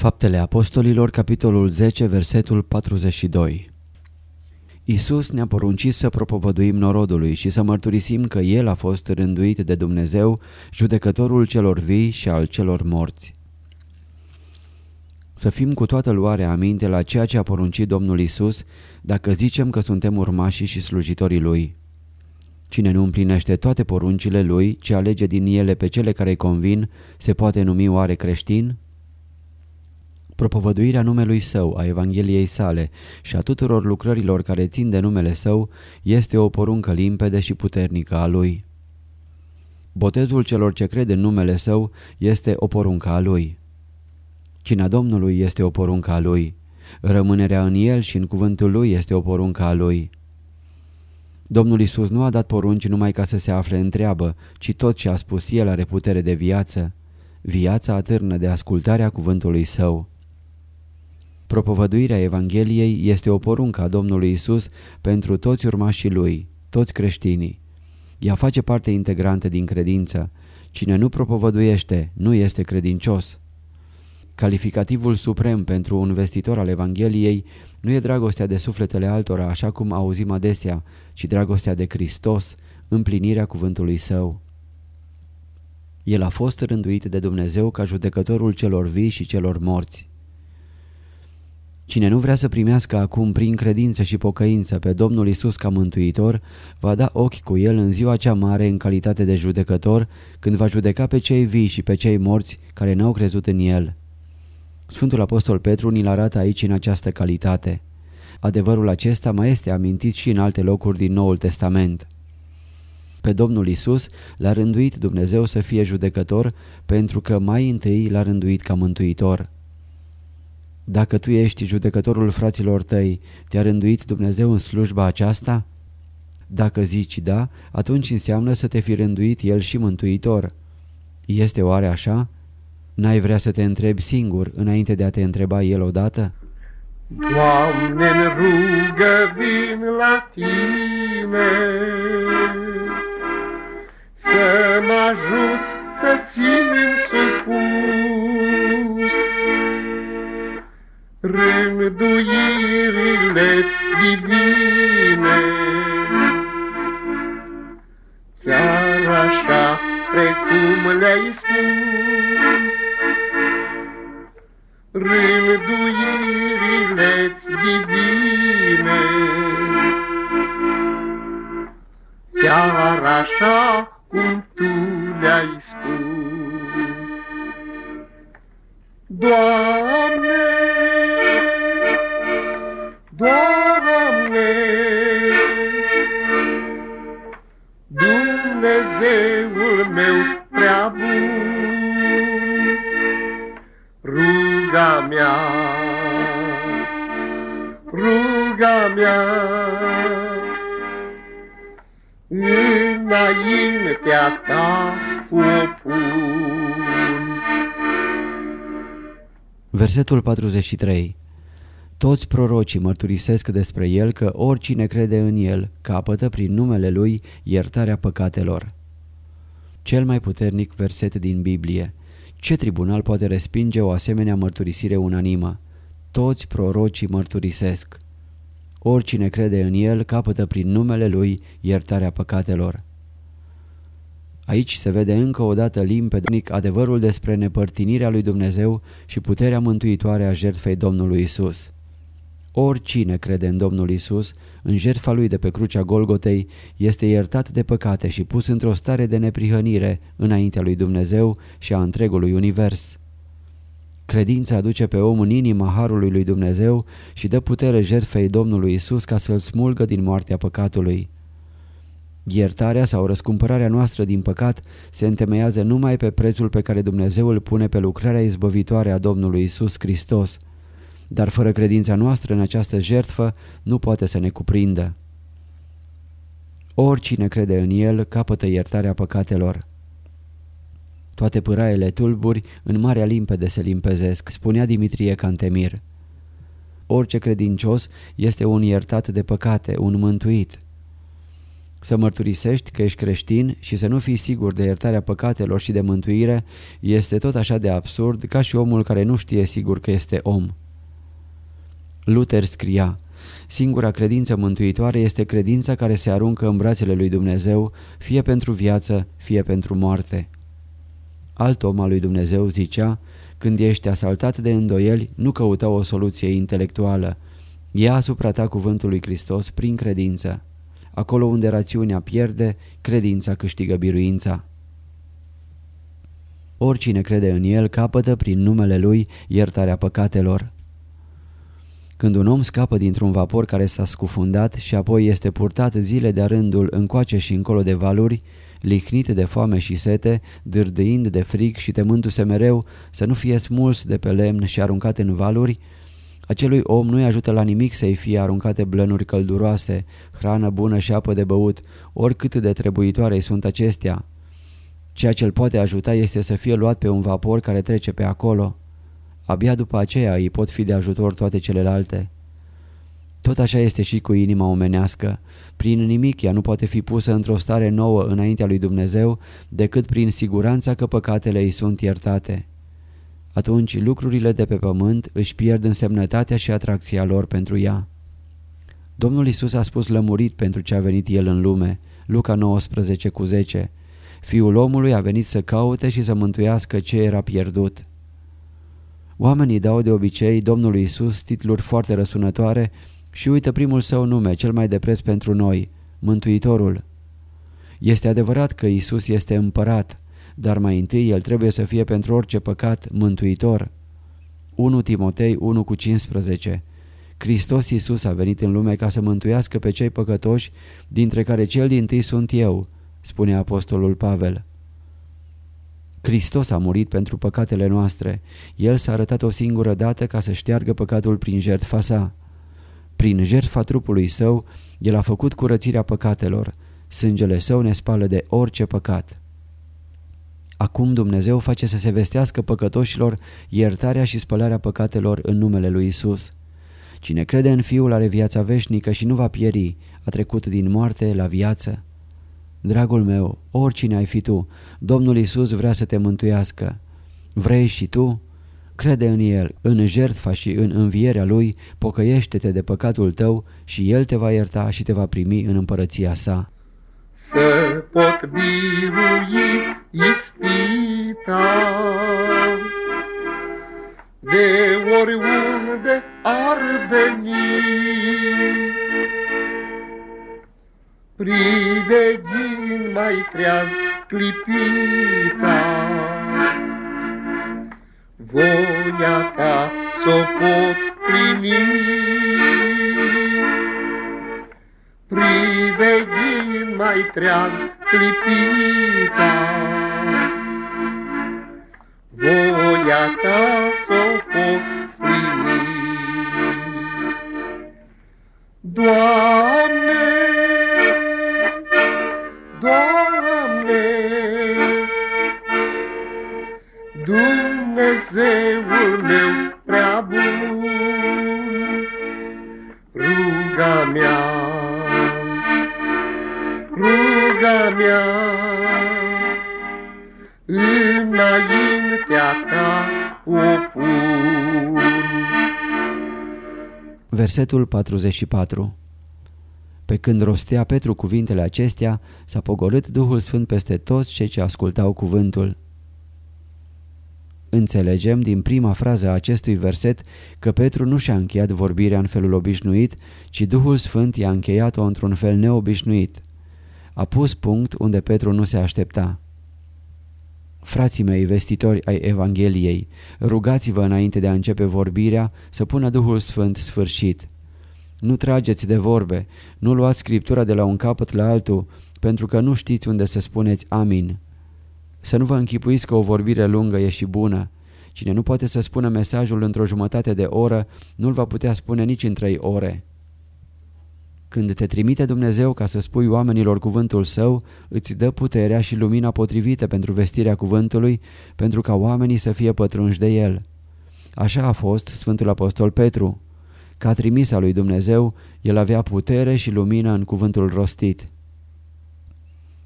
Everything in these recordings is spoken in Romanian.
Faptele Apostolilor, capitolul 10, versetul 42 Isus ne-a poruncit să propovăduim norodului și să mărturisim că El a fost rânduit de Dumnezeu, judecătorul celor vii și al celor morți. Să fim cu toată luarea aminte la ceea ce a poruncit Domnul Isus dacă zicem că suntem urmașii și slujitorii Lui. Cine nu împlinește toate poruncile Lui, ci alege din ele pe cele care îi convin, se poate numi oare creștin? Propovăduirea numelui Său, a Evangheliei sale și a tuturor lucrărilor care țin de numele Său este o poruncă limpede și puternică a Lui. Botezul celor ce cred în numele Său este o poruncă a Lui. Cina Domnului este o poruncă a Lui. Rămânerea în El și în cuvântul Lui este o poruncă a Lui. Domnul Isus nu a dat porunci numai ca să se afle în treabă, ci tot ce a spus El are putere de viață. Viața atârnă de ascultarea cuvântului Său. Propovăduirea Evangheliei este o poruncă a Domnului Isus pentru toți urmașii Lui, toți creștinii. Ea face parte integrantă din credință. Cine nu propovăduiește nu este credincios. Calificativul suprem pentru un vestitor al Evangheliei nu e dragostea de sufletele altora, așa cum auzim adesea, ci dragostea de Hristos, împlinirea cuvântului Său. El a fost rânduit de Dumnezeu ca judecătorul celor vii și celor morți. Cine nu vrea să primească acum prin credință și pocăință pe Domnul Isus ca mântuitor, va da ochi cu el în ziua cea mare în calitate de judecător, când va judeca pe cei vii și pe cei morți care n-au crezut în el. Sfântul Apostol Petru ni-l arată aici în această calitate. Adevărul acesta mai este amintit și în alte locuri din Noul Testament. Pe Domnul Isus l-a rânduit Dumnezeu să fie judecător pentru că mai întâi l-a rânduit ca mântuitor. Dacă tu ești judecătorul fraților tăi, te-a rânduit Dumnezeu în slujba aceasta? Dacă zici da, atunci înseamnă să te fi rânduit El și mântuitor. Este oare așa? N-ai vrea să te întrebi singur înainte de a te întreba El odată? Doamne, ruga mea, ruga mea, înaintea ta o pun. Versetul 43 Toți prorocii mărturisesc despre el că oricine crede în el capătă prin numele lui iertarea păcatelor. Cel mai puternic verset din Biblie. Ce tribunal poate respinge o asemenea mărturisire unanimă? Toți prorocii mărturisesc. Oricine crede în el capătă prin numele lui iertarea păcatelor. Aici se vede încă o dată limpede adevărul despre nepărtinirea lui Dumnezeu și puterea mântuitoare a jertfei Domnului Isus. Oricine crede în Domnul Isus, în jertfa lui de pe crucea Golgotei, este iertat de păcate și pus într-o stare de neprihănire înaintea lui Dumnezeu și a întregului univers. Credința aduce pe om în inima Harului lui Dumnezeu și dă putere jertfei Domnului Isus ca să-l smulgă din moartea păcatului. Iertarea sau răscumpărarea noastră din păcat se întemeiază numai pe prețul pe care Dumnezeu îl pune pe lucrarea izbăvitoare a Domnului Isus Hristos, dar fără credința noastră în această jertfă nu poate să ne cuprindă. Oricine crede în El capătă iertarea păcatelor. Toate pâraiele tulburi în marea limpede se limpezesc, spunea Dimitrie Cantemir. Orice credincios este un iertat de păcate, un mântuit. Să mărturisești că ești creștin și să nu fii sigur de iertarea păcatelor și de mântuire este tot așa de absurd ca și omul care nu știe sigur că este om. Luther scria, Singura credință mântuitoare este credința care se aruncă în brațele lui Dumnezeu, fie pentru viață, fie pentru moarte. Alt om al lui Dumnezeu zicea, când ești asaltat de îndoieli, nu căuta o soluție intelectuală. Ia asupra ta cuvântul lui Hristos prin credință. Acolo unde rațiunea pierde, credința câștigă biruința. Oricine crede în el capătă prin numele lui iertarea păcatelor. Când un om scapă dintr-un vapor care s-a scufundat și apoi este purtat zile de rândul încoace și încolo de valuri, lihnit de foame și sete, dârdâind de frig și temându-se mereu să nu fie smuls de pe lemn și aruncat în valuri, acelui om nu-i ajută la nimic să-i fie aruncate blănuri călduroase, hrană bună și apă de băut, oricât de trebuitoare sunt acestea. Ceea ce îl poate ajuta este să fie luat pe un vapor care trece pe acolo. Abia după aceea îi pot fi de ajutor toate celelalte. Tot așa este și cu inima omenească. Prin nimic ea nu poate fi pusă într-o stare nouă înaintea lui Dumnezeu decât prin siguranța că păcatele îi sunt iertate. Atunci lucrurile de pe pământ își pierd însemnătatea și atracția lor pentru ea. Domnul Isus a spus lămurit pentru ce a venit El în lume, Luca 19 cu 10. Fiul omului a venit să caute și să mântuiască ce era pierdut. Oamenii dau de obicei Domnului Isus titluri foarte răsunătoare și uită primul său nume, cel mai de preț pentru noi, Mântuitorul. Este adevărat că Isus este împărat, dar mai întâi El trebuie să fie pentru orice păcat Mântuitor. 1 Timotei 1 cu 15 Hristos Iisus a venit în lume ca să mântuiască pe cei păcătoși, dintre care cel din tâi sunt eu, spune apostolul Pavel. Hristos a murit pentru păcatele noastre. El s-a arătat o singură dată ca să șteargă păcatul prin jertfa sa. Prin jertfa trupului său, el a făcut curățirea păcatelor. Sângele său ne spală de orice păcat. Acum Dumnezeu face să se vestească păcătoșilor iertarea și spălarea păcatelor în numele lui Isus. Cine crede în Fiul are viața veșnică și nu va pieri, a trecut din moarte la viață. Dragul meu, oricine ai fi tu, Domnul Isus vrea să te mântuiască. Vrei și tu? Crede în El, în jertfa și în învierea Lui, pocăiește-te de păcatul tău și El te va ierta și te va primi în împărăția sa. Să pot birui ispita de oriunde ar veni. Priveghind mai treaz clipita, voia ta s-o pot primi. Priveghind mai treaz clipita, voia ta s-o pot primi. Doamne, Doamne, Dumnezeul meu prea bun, ruga mea, ruga mea, înaintea ta o pun. Versetul 44 Pe când rostea Petru cuvintele acestea, s-a pogorât Duhul Sfânt peste toți cei ce ascultau cuvântul. Înțelegem din prima frază a acestui verset că Petru nu și-a încheiat vorbirea în felul obișnuit, ci Duhul Sfânt i-a încheiat-o într-un fel neobișnuit. A pus punct unde Petru nu se aștepta. Frații mei vestitori ai Evangheliei, rugați-vă înainte de a începe vorbirea să pună Duhul Sfânt sfârșit. Nu trageți de vorbe, nu luați Scriptura de la un capăt la altul, pentru că nu știți unde să spuneți amin. Să nu vă închipuiți că o vorbire lungă e și bună. Cine nu poate să spună mesajul într-o jumătate de oră, nu-l va putea spune nici în trei ore. Când te trimite Dumnezeu ca să spui oamenilor cuvântul său, îți dă puterea și lumina potrivită pentru vestirea cuvântului, pentru ca oamenii să fie pătrunși de el. Așa a fost Sfântul Apostol Petru. Ca trimis al lui Dumnezeu, el avea putere și lumină în cuvântul rostit.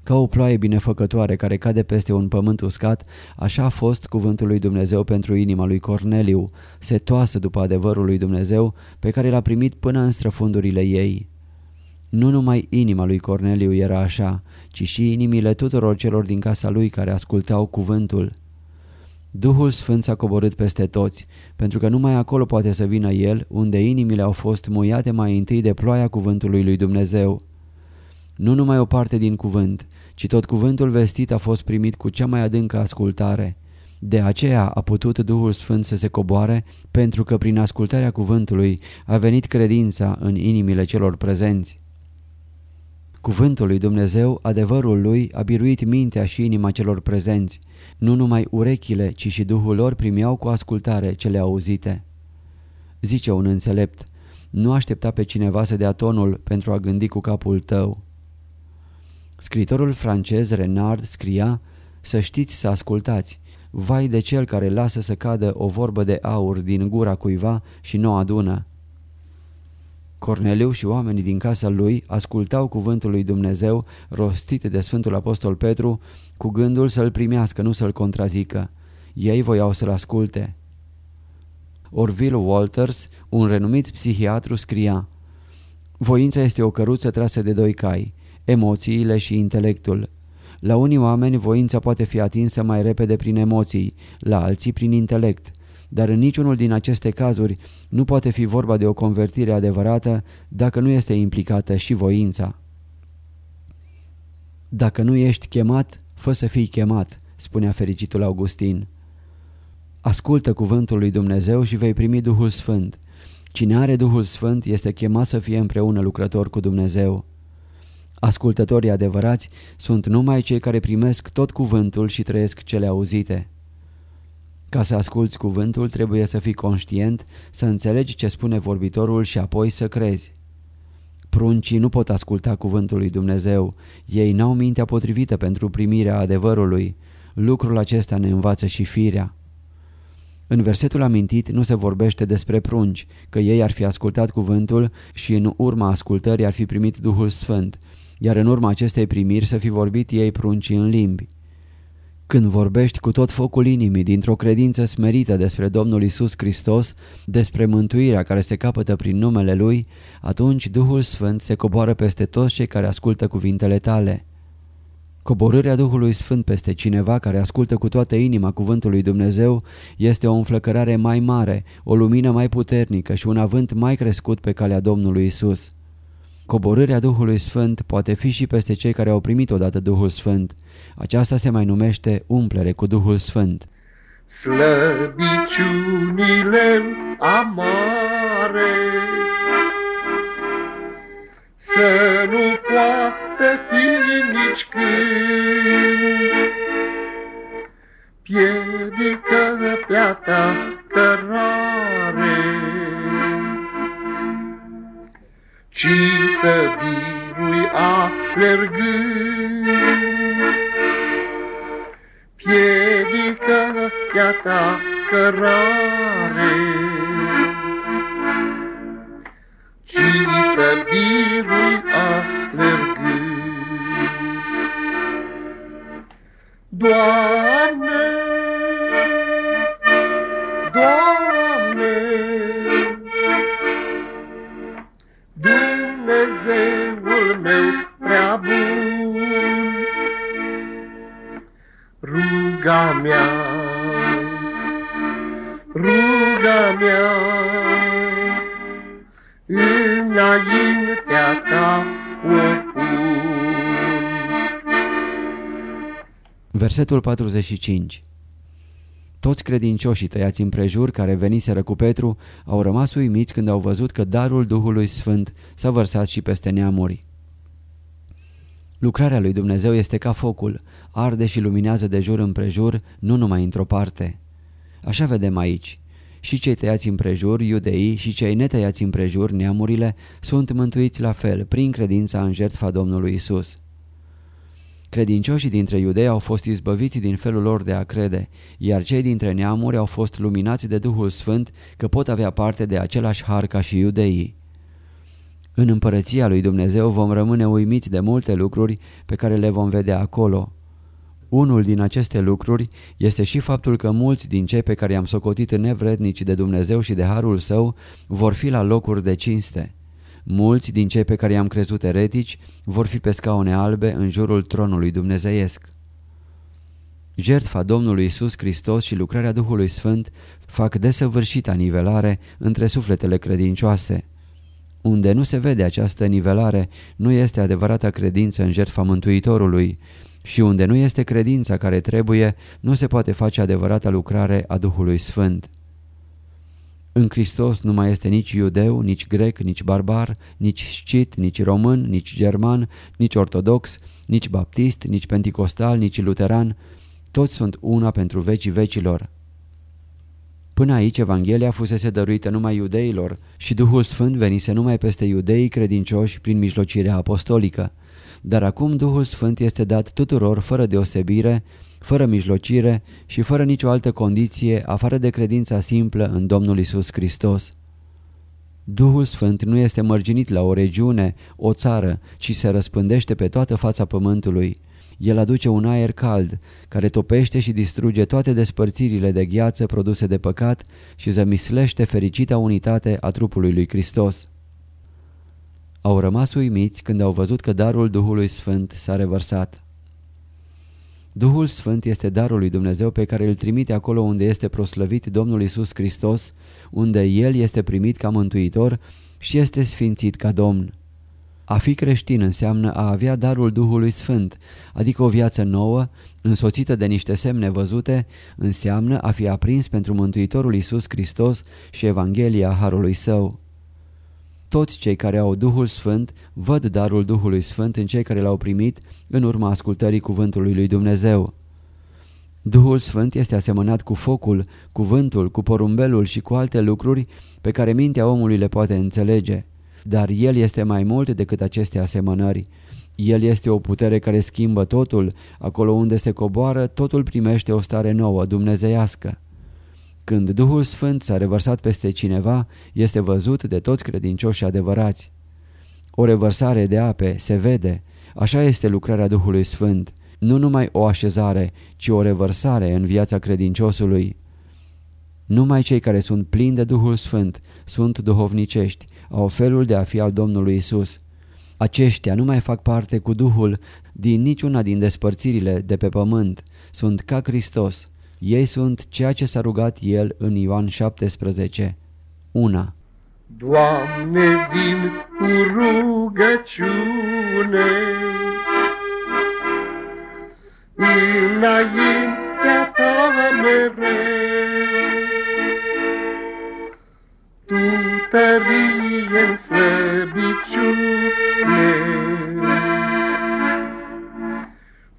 Ca o ploaie binefăcătoare care cade peste un pământ uscat, așa a fost cuvântul lui Dumnezeu pentru inima lui Corneliu, setoasă după adevărul lui Dumnezeu pe care l-a primit până în străfundurile ei. Nu numai inima lui Corneliu era așa, ci și inimile tuturor celor din casa lui care ascultau cuvântul. Duhul Sfânt s-a coborât peste toți, pentru că numai acolo poate să vină El, unde inimile au fost muiate mai întâi de ploaia cuvântului lui Dumnezeu. Nu numai o parte din cuvânt, ci tot cuvântul vestit a fost primit cu cea mai adâncă ascultare. De aceea a putut Duhul Sfânt să se coboare, pentru că prin ascultarea cuvântului a venit credința în inimile celor prezenți. Cuvântul lui Dumnezeu, adevărul lui, a biruit mintea și inima celor prezenți. Nu numai urechile, ci și Duhul lor primeau cu ascultare cele auzite. Zice un înțelept, nu aștepta pe cineva să dea tonul pentru a gândi cu capul tău. Scritorul francez Renard scria, să știți să ascultați, vai de cel care lasă să cadă o vorbă de aur din gura cuiva și nu o adună. Corneliu și oamenii din casa lui ascultau cuvântul lui Dumnezeu rostit de Sfântul Apostol Petru cu gândul să-l primească, nu să-l contrazică. Ei voiau să-l asculte. Orville Walters, un renumit psihiatru, scria Voința este o căruță trasă de doi cai, emoțiile și intelectul. La unii oameni voința poate fi atinsă mai repede prin emoții, la alții prin intelect dar în niciunul din aceste cazuri nu poate fi vorba de o convertire adevărată dacă nu este implicată și voința. Dacă nu ești chemat, fă să fii chemat, spunea fericitul Augustin. Ascultă cuvântul lui Dumnezeu și vei primi Duhul Sfânt. Cine are Duhul Sfânt este chemat să fie împreună lucrător cu Dumnezeu. Ascultătorii adevărați sunt numai cei care primesc tot cuvântul și trăiesc cele auzite. Ca să asculți cuvântul trebuie să fii conștient, să înțelegi ce spune vorbitorul și apoi să crezi. Pruncii nu pot asculta cuvântul lui Dumnezeu, ei n-au mintea potrivită pentru primirea adevărului. Lucrul acesta ne învață și firea. În versetul amintit nu se vorbește despre prunci, că ei ar fi ascultat cuvântul și în urma ascultării ar fi primit Duhul Sfânt, iar în urma acestei primiri să fi vorbit ei prunci în limbi. Când vorbești cu tot focul inimii dintr-o credință smerită despre Domnul Isus Hristos, despre mântuirea care se capătă prin numele Lui, atunci Duhul Sfânt se coboară peste toți cei care ascultă cuvintele tale. Coborârea Duhului Sfânt peste cineva care ascultă cu toată inima cuvântul lui Dumnezeu este o înflăcărare mai mare, o lumină mai puternică și un avânt mai crescut pe calea Domnului Isus. Coborârea Duhului Sfânt poate fi și peste cei care au primit odată Duhul Sfânt. Aceasta se mai numește umplere cu Duhul Sfânt. Slăbiciunile amare Să nu poată fi nici când Piedică pe-a ta cărare Ci să birui alergând piedică ea ta cărare. Și să birui alergând. Doamne, mea, înaintea ta o pun. Versetul 45 Toți credincioșii tăiați împrejur care veniseră cu Petru au rămas uimiți când au văzut că darul Duhului Sfânt s-a vărsat și peste neamuri. Lucrarea lui Dumnezeu este ca focul, arde și luminează de jur împrejur, nu numai într-o parte. Așa vedem aici. Și cei tăiați împrejur, iudeii, și cei netăiați împrejur, neamurile, sunt mântuiți la fel, prin credința în jertfa Domnului Isus. Credincioșii dintre iudei au fost izbăviți din felul lor de a crede, iar cei dintre neamuri au fost luminați de Duhul Sfânt că pot avea parte de același har ca și iudeii. În împărăția lui Dumnezeu vom rămâne uimiți de multe lucruri pe care le vom vedea acolo. Unul din aceste lucruri este și faptul că mulți din cei pe care i-am socotit nevrednici de Dumnezeu și de Harul Său vor fi la locuri de cinste. Mulți din cei pe care i-am crezut eretici vor fi pe scaune albe în jurul tronului dumnezeiesc. Jertfa Domnului Isus Hristos și lucrarea Duhului Sfânt fac desăvârșită nivelare între sufletele credincioase. Unde nu se vede această nivelare, nu este adevărata credință în jertfa Mântuitorului și unde nu este credința care trebuie, nu se poate face adevărata lucrare a Duhului Sfânt. În Hristos nu mai este nici iudeu, nici grec, nici barbar, nici scit, nici român, nici german, nici ortodox, nici baptist, nici penticostal, nici luteran. Toți sunt una pentru vecii vecilor. Până aici Evanghelia fusese dăruită numai iudeilor și Duhul Sfânt venise numai peste iudeii credincioși prin mijlocirea apostolică. Dar acum Duhul Sfânt este dat tuturor fără deosebire, fără mijlocire și fără nicio altă condiție afară de credința simplă în Domnul Isus Hristos. Duhul Sfânt nu este mărginit la o regiune, o țară, ci se răspândește pe toată fața pământului. El aduce un aer cald, care topește și distruge toate despărțirile de gheață produse de păcat și zămislește fericita unitate a trupului lui Hristos. Au rămas uimiți când au văzut că darul Duhului Sfânt s-a revărsat. Duhul Sfânt este darul lui Dumnezeu pe care îl trimite acolo unde este proslăvit Domnul Isus Hristos, unde El este primit ca mântuitor și este sfințit ca Domn. A fi creștin înseamnă a avea darul Duhului Sfânt, adică o viață nouă, însoțită de niște semne văzute, înseamnă a fi aprins pentru Mântuitorul Isus Hristos și Evanghelia Harului Său. Toți cei care au Duhul Sfânt văd darul Duhului Sfânt în cei care l-au primit în urma ascultării cuvântului lui Dumnezeu. Duhul Sfânt este asemănat cu focul, cuvântul, cu porumbelul și cu alte lucruri pe care mintea omului le poate înțelege. Dar el este mai mult decât aceste asemănări. El este o putere care schimbă totul, acolo unde se coboară, totul primește o stare nouă, dumnezeiască. Când Duhul Sfânt s-a revărsat peste cineva, este văzut de toți credincioși adevărați. O revărsare de ape se vede, așa este lucrarea Duhului Sfânt, nu numai o așezare, ci o revărsare în viața credinciosului. Numai cei care sunt plini de Duhul Sfânt sunt duhovnicești, au felul de a fi al Domnului Isus. Aceștia nu mai fac parte cu Duhul din niciuna din despărțirile de pe pământ, sunt ca Hristos, ei sunt ceea ce s-a rugat el în Ioan 17. Una. Doamne, vin cu rugăciune înaintea ta mereu. Tu tărie slăbiciune,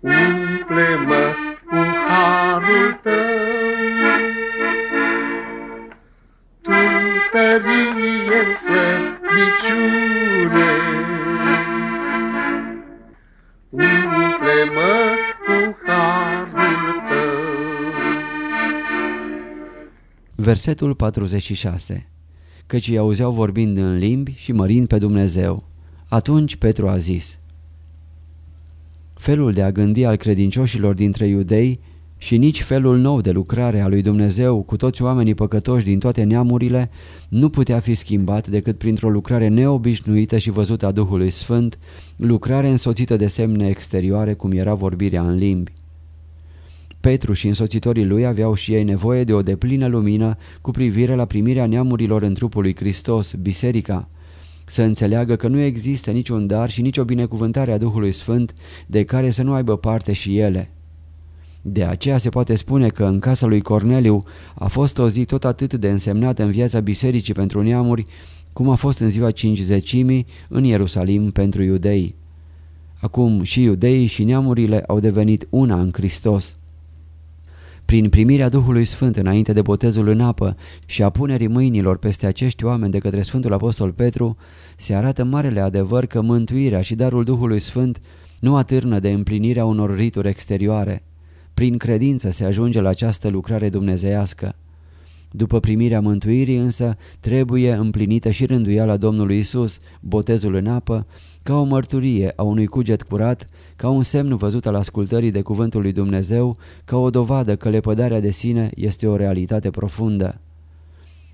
umple-mă cu harul tărie slăbiciune. Umple-mă cu harul tău. Versetul 46 Căci îi auzeau vorbind în limbi și mărind pe Dumnezeu. Atunci Petru a zis Felul de a gândi al credincioșilor dintre iudei Și nici felul nou de lucrare a lui Dumnezeu cu toți oamenii păcătoși din toate neamurile nu putea fi schimbat decât printr-o lucrare neobișnuită și văzută a Duhului Sfânt, lucrare însoțită de semne exterioare cum era vorbirea în limbi. Petru și însoțitorii lui aveau și ei nevoie de o deplină lumină cu privire la primirea neamurilor în trupul lui Hristos, biserica, să înțeleagă că nu există niciun dar și nicio binecuvântare a Duhului Sfânt de care să nu aibă parte și ele. De aceea se poate spune că în casa lui Corneliu a fost o zi tot atât de însemnată în viața bisericii pentru neamuri, cum a fost în ziua cincizecimii în Ierusalim pentru iudei. Acum și iudeii și neamurile au devenit una în Hristos. Prin primirea Duhului Sfânt înainte de botezul în apă și a punerii mâinilor peste acești oameni de către Sfântul Apostol Petru, se arată marele adevăr că mântuirea și darul Duhului Sfânt nu atârnă de împlinirea unor rituri exterioare. Prin credință se ajunge la această lucrare dumnezeiască. După primirea mântuirii însă trebuie împlinită și rânduiala Domnului Isus, botezul în apă, ca o mărturie a unui cuget curat, ca un semn văzut al ascultării de cuvântul lui Dumnezeu, ca o dovadă că lepădarea de sine este o realitate profundă.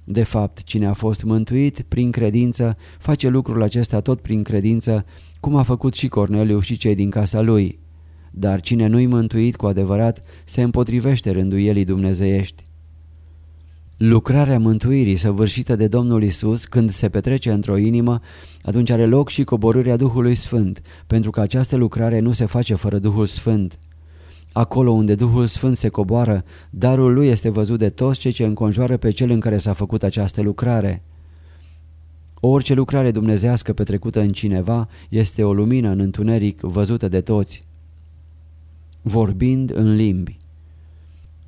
De fapt, cine a fost mântuit prin credință face lucrul acesta tot prin credință, cum a făcut și Corneliu și cei din casa lui. Dar cine nu-i mântuit cu adevărat se împotrivește rânduielii dumnezeiești. Lucrarea mântuirii săvârșită de Domnul Isus când se petrece într-o inimă, atunci are loc și coborârea Duhului Sfânt, pentru că această lucrare nu se face fără Duhul Sfânt. Acolo unde Duhul Sfânt se coboară, darul lui este văzut de toți cei ce înconjoară pe cel în care s-a făcut această lucrare. Orice lucrare dumnezească petrecută în cineva este o lumină în întuneric văzută de toți. Vorbind în limbi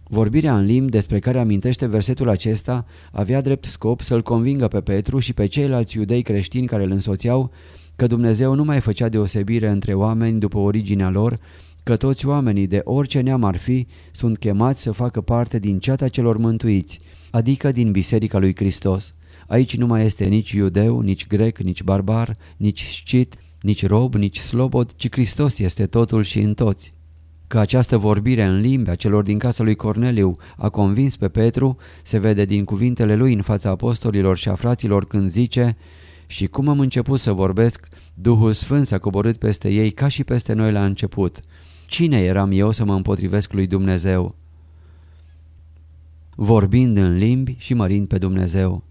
Vorbirea în limbi despre care amintește versetul acesta avea drept scop să-l convingă pe Petru și pe ceilalți iudei creștini care îl însoțeau că Dumnezeu nu mai făcea deosebire între oameni după originea lor, că toți oamenii de orice neam ar fi sunt chemați să facă parte din ceata celor mântuiți, adică din Biserica lui Hristos. Aici nu mai este nici iudeu, nici grec, nici barbar, nici scit, nici rob, nici slobod, ci Hristos este totul și în toți. Că această vorbire în limbi a celor din casa lui Corneliu a convins pe Petru se vede din cuvintele lui în fața apostolilor și a fraților când zice Și cum am început să vorbesc, Duhul Sfânt s-a coborât peste ei ca și peste noi la început. Cine eram eu să mă împotrivesc lui Dumnezeu? Vorbind în limbi și mărind pe Dumnezeu.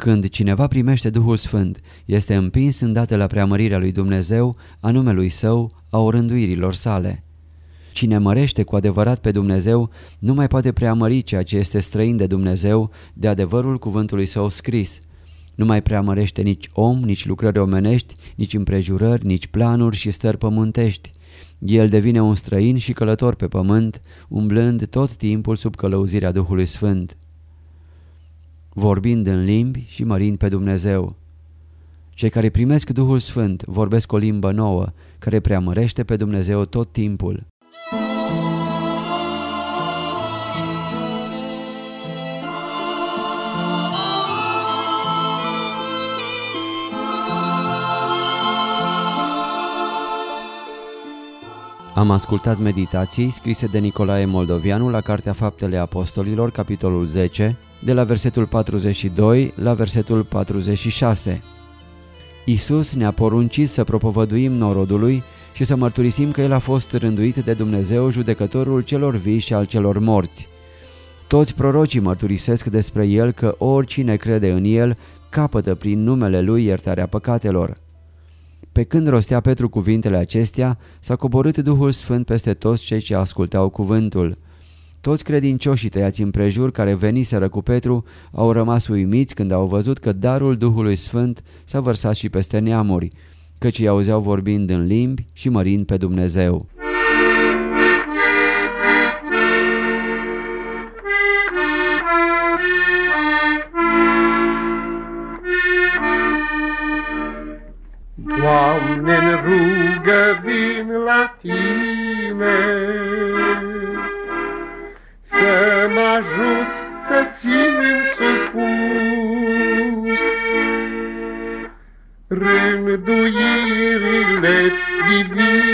Când cineva primește Duhul Sfânt, este împins îndată la preamărirea lui Dumnezeu, a numelui său, a orânduirilor sale. Cine mărește cu adevărat pe Dumnezeu nu mai poate preamări ceea ce este străin de Dumnezeu, de adevărul cuvântului său scris. Nu mai preamărește nici om, nici lucrări omenești, nici împrejurări, nici planuri și stări pământești. El devine un străin și călător pe pământ, umblând tot timpul sub călăuzirea Duhului Sfânt. Vorbind în limbi și mărind pe Dumnezeu. Cei care primesc Duhul Sfânt vorbesc o limbă nouă, care preamărește pe Dumnezeu tot timpul. Am ascultat meditații scrise de Nicolae Moldovianu la Cartea Faptele Apostolilor, capitolul 10, de la versetul 42 la versetul 46. Isus ne-a poruncit să propovăduim norodului și să mărturisim că El a fost rânduit de Dumnezeu judecătorul celor vii și al celor morți. Toți prorocii mărturisesc despre El că oricine crede în El capătă prin numele Lui iertarea păcatelor. Pe când rostea Petru cuvintele acestea, s-a coborât Duhul Sfânt peste toți cei ce ascultau cuvântul. Toți credincioșii tăiați împrejur care veniseră cu Petru au rămas uimiți când au văzut că darul Duhului Sfânt s-a vărsat și peste neamuri, căci îi auzeau vorbind în limbi și mărind pe Dumnezeu. Doamne, în rugă vin la Tine, Să mă ajuți să țin supus Rânduirile-ți divine,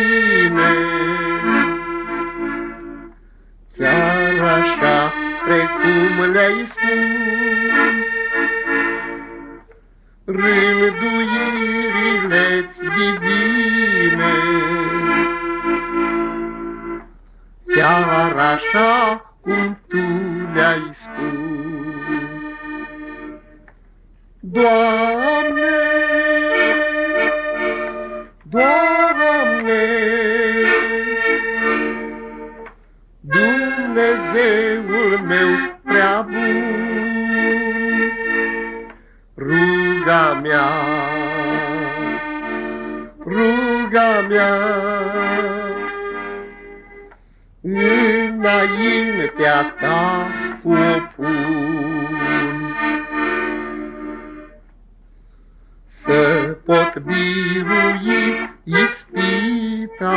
Să pot birui ispita,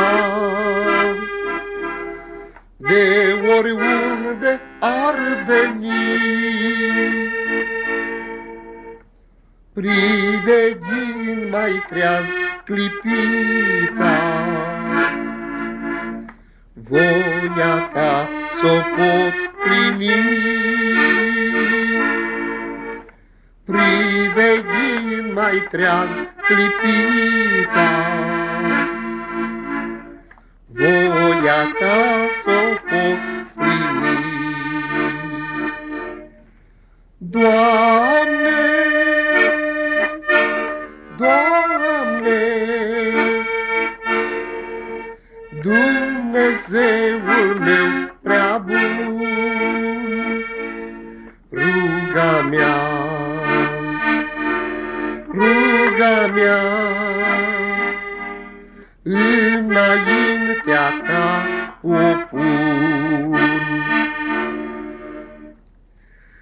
de oriunde ar veni. Priveghind mai treaz clipita, Voia ta s-o pot primi. Priveghind mai treaz clipita, Voia ta s-o pot primi. Doamne, Doamne, Dumnezeul meu prea bun, ruga mea, ruga mea, înaintea ta o pun.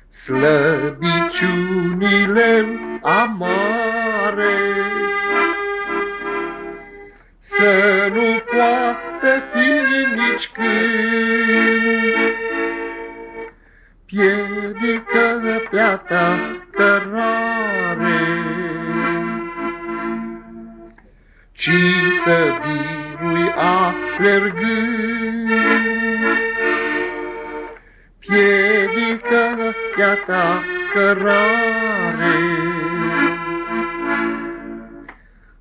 Slăbiciunile amare, să nu poată fi nici când. Piedică pe-a ta cărare, ci să birui alergând. Piedică pe-a ta cărare,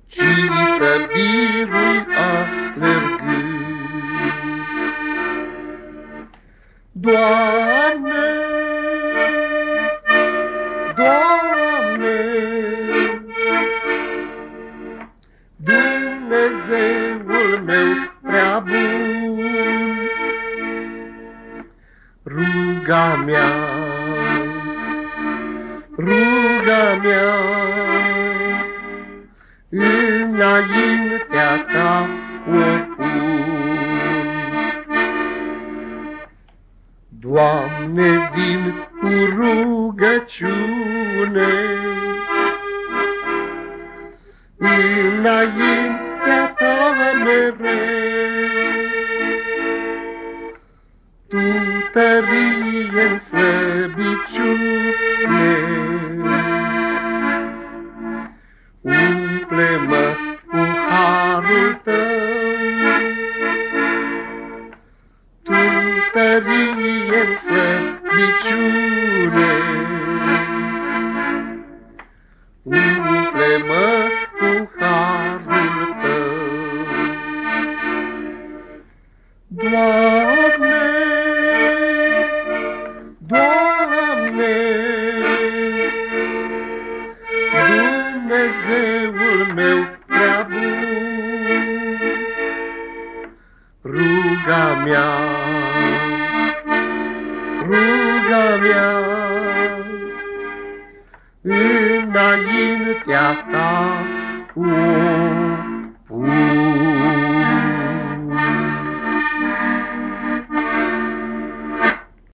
ci să birui